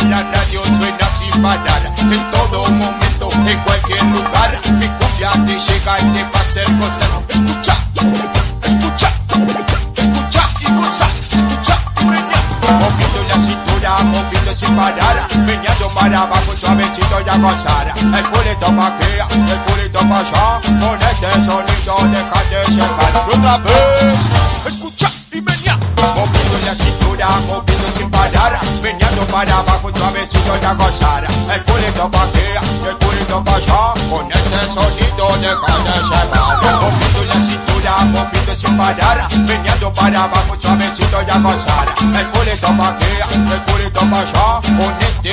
gustar Que suena sin parar. En todo momento, en cualquier lugar Mi cumbia te llega y te va a hacer gozar Escucha, escucha, escucha y goza Escucha y meña Moviendo la cintura, moviendo sin parar. Meñando para abajo, suavecito y a gozar El culito pa' aquí, el culito pa' allá. Con este sonido déjate llevar Otra vez, para abajo, suavecito y a gozar El culito pa' aquí, el culito pa' allá. Con este sonido déjate llevar Moviendo la cintura, moviendo sin parar. Para abajo, suavecito y a gozar El culito pa' aquí, el culito pa' allá. Con este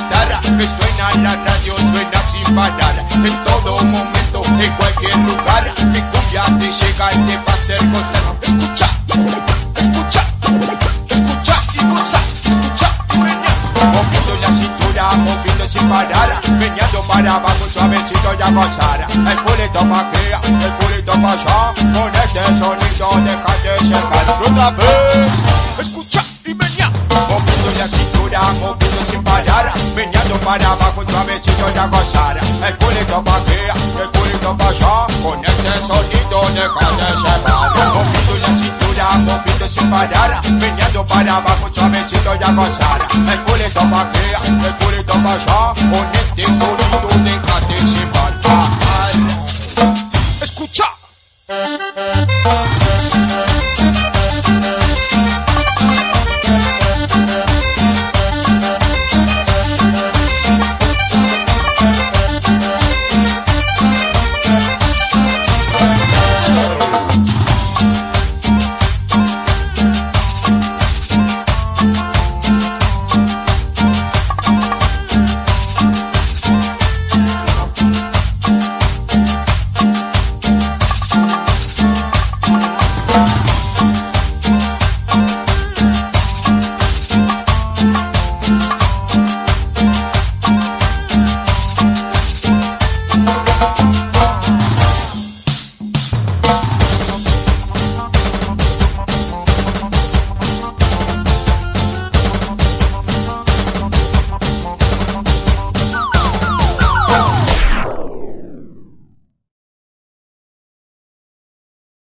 gustar Que suena la radio, suena sin parar. En todo momento, en cualquier lugar Mi cumbia te llega y te va a hacer gozar. Escucha, escucha, escucha y goza Escucha y meña Moviendo la cintura, moviendo sin parar. Meñando para abajo, suavecito y a gozar. El culito pa' aquí, el culito pa' allá. Con este sonido déjate llevar Otra vez, para abajo, suavecito y a gozar El culito pa' aquí, el culito pa' allá. Con este sonido déjate llevar Moviendo la cintura, moviendo sin parar. Meñando para abajo, suavecito y a gozar El culito pa' aquí, el culito pa' allá. Este